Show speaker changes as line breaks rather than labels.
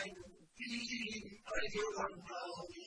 I, PG, I hear one now,